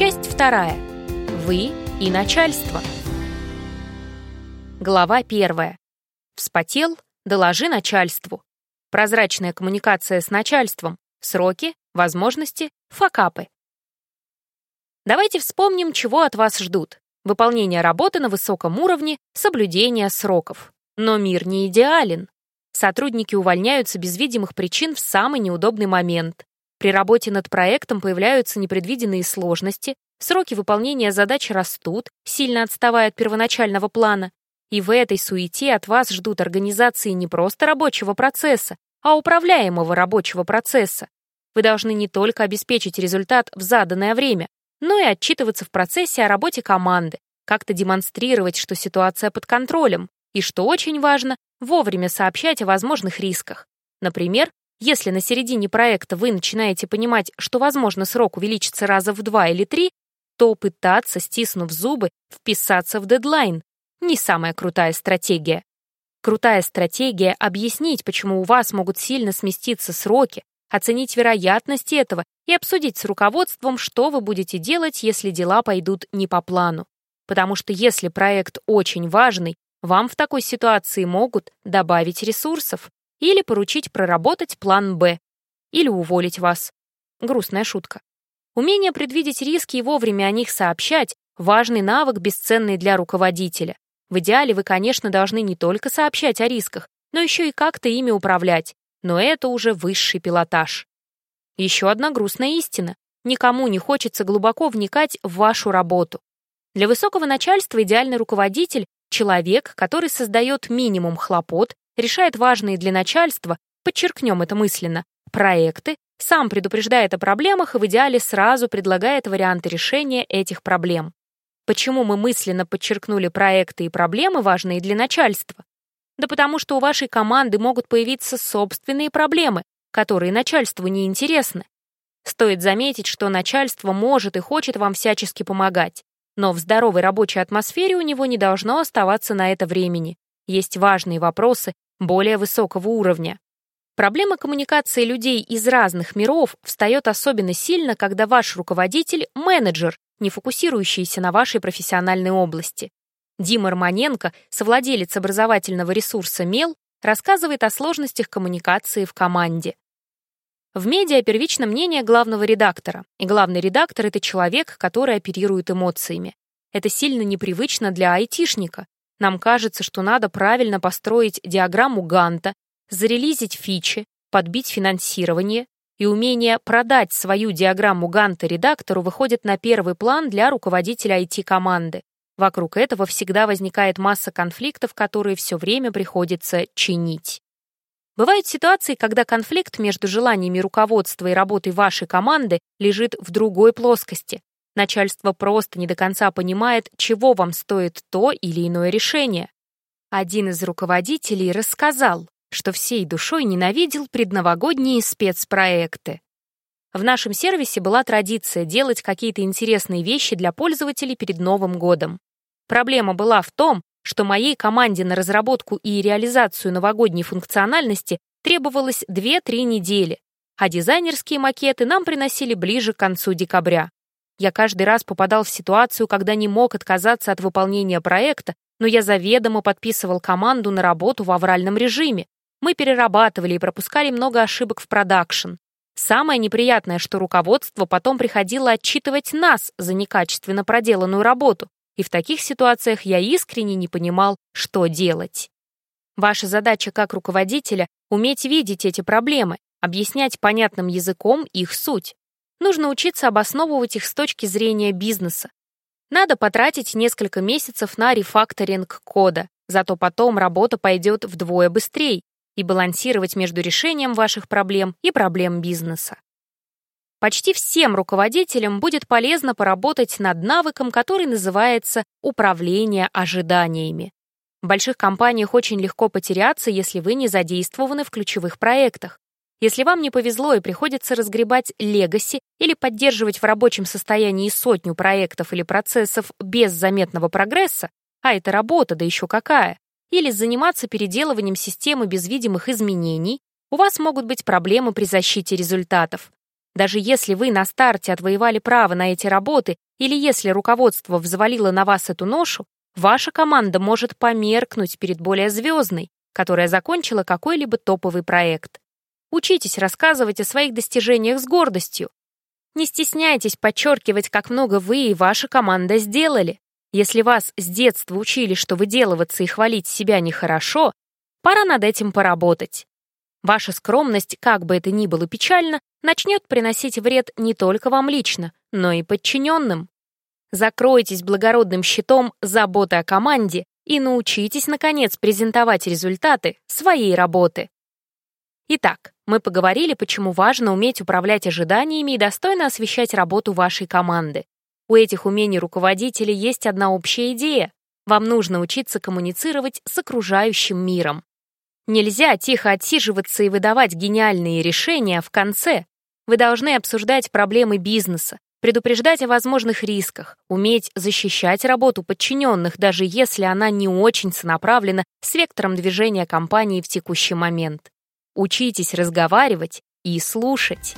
Часть вторая. Вы и начальство. Глава первая. Вспотел? Доложи начальству. Прозрачная коммуникация с начальством. Сроки, возможности, факапы. Давайте вспомним, чего от вас ждут. Выполнение работы на высоком уровне, соблюдение сроков. Но мир не идеален. Сотрудники увольняются без видимых причин в самый неудобный момент. При работе над проектом появляются непредвиденные сложности, сроки выполнения задач растут, сильно отставая от первоначального плана. И в этой суете от вас ждут организации не просто рабочего процесса, а управляемого рабочего процесса. Вы должны не только обеспечить результат в заданное время, но и отчитываться в процессе о работе команды, как-то демонстрировать, что ситуация под контролем, и, что очень важно, вовремя сообщать о возможных рисках. Например, если на середине проекта вы начинаете понимать, что, возможно, срок увеличится раза в два или три, то пытаться, стиснув зубы, вписаться в дедлайн — не самая крутая стратегия. Крутая стратегия — объяснить, почему у вас могут сильно сместиться сроки, оценить вероятность этого и обсудить с руководством, что вы будете делать, если дела пойдут не по плану. Потому что если проект очень важный, вам в такой ситуации могут добавить ресурсов или поручить проработать план «Б», или уволить вас. Грустная шутка. Умение предвидеть риски и вовремя о них сообщать — важный навык, бесценный для руководителя. В идеале вы, конечно, должны не только сообщать о рисках, но еще и как-то ими управлять. Но это уже высший пилотаж. Еще одна грустная истина. Никому не хочется глубоко вникать в вашу работу. Для высокого начальства идеальный руководитель Человек, который создает минимум хлопот, решает важные для начальства, подчеркнем это мысленно, проекты, сам предупреждает о проблемах и в идеале сразу предлагает варианты решения этих проблем. Почему мы мысленно подчеркнули проекты и проблемы, важные для начальства? Да потому что у вашей команды могут появиться собственные проблемы, которые начальству не интересны. Стоит заметить, что начальство может и хочет вам всячески помогать. Но в здоровой рабочей атмосфере у него не должно оставаться на это времени. Есть важные вопросы более высокого уровня. Проблема коммуникации людей из разных миров встает особенно сильно, когда ваш руководитель — менеджер, не фокусирующийся на вашей профессиональной области. Дима Романенко, совладелец образовательного ресурса «Мел», рассказывает о сложностях коммуникации в команде. В медиа первично мнение главного редактора, и главный редактор — это человек, который оперирует эмоциями. Это сильно непривычно для айтишника. Нам кажется, что надо правильно построить диаграмму Ганта, зарелизить фичи, подбить финансирование, и умение продать свою диаграмму Ганта редактору выходит на первый план для руководителя IT-команды. Вокруг этого всегда возникает масса конфликтов, которые все время приходится чинить. Бывают ситуации, когда конфликт между желаниями руководства и работой вашей команды лежит в другой плоскости. Начальство просто не до конца понимает, чего вам стоит то или иное решение. Один из руководителей рассказал, что всей душой ненавидел предновогодние спецпроекты. В нашем сервисе была традиция делать какие-то интересные вещи для пользователей перед Новым годом. Проблема была в том, что моей команде на разработку и реализацию новогодней функциональности требовалось 2-3 недели, а дизайнерские макеты нам приносили ближе к концу декабря. Я каждый раз попадал в ситуацию, когда не мог отказаться от выполнения проекта, но я заведомо подписывал команду на работу в авральном режиме. Мы перерабатывали и пропускали много ошибок в продакшн. Самое неприятное, что руководство потом приходило отчитывать нас за некачественно проделанную работу, и в таких ситуациях я искренне не понимал, что делать. Ваша задача как руководителя — уметь видеть эти проблемы, объяснять понятным языком их суть. Нужно учиться обосновывать их с точки зрения бизнеса. Надо потратить несколько месяцев на рефакторинг кода, зато потом работа пойдет вдвое быстрее и балансировать между решением ваших проблем и проблем бизнеса. Почти всем руководителям будет полезно поработать над навыком, который называется управление ожиданиями. В больших компаниях очень легко потеряться, если вы не задействованы в ключевых проектах. Если вам не повезло и приходится разгребать легаси или поддерживать в рабочем состоянии сотню проектов или процессов без заметного прогресса, а это работа, да еще какая, или заниматься переделыванием системы без видимых изменений, у вас могут быть проблемы при защите результатов. Даже если вы на старте отвоевали право на эти работы или если руководство взвалило на вас эту ношу, ваша команда может померкнуть перед более звездной, которая закончила какой-либо топовый проект. Учитесь рассказывать о своих достижениях с гордостью. Не стесняйтесь подчеркивать, как много вы и ваша команда сделали. Если вас с детства учили, что выделываться и хвалить себя нехорошо, пора над этим поработать. Ваша скромность, как бы это ни было печально, начнет приносить вред не только вам лично, но и подчиненным. Закройтесь благородным щитом заботы о команде и научитесь, наконец, презентовать результаты своей работы. Итак, мы поговорили, почему важно уметь управлять ожиданиями и достойно освещать работу вашей команды. У этих умений руководителей есть одна общая идея. Вам нужно учиться коммуницировать с окружающим миром. Нельзя тихо отсиживаться и выдавать гениальные решения в конце. Вы должны обсуждать проблемы бизнеса, предупреждать о возможных рисках, уметь защищать работу подчиненных, даже если она не очень сонаправлена с вектором движения компании в текущий момент. Учитесь разговаривать и слушать.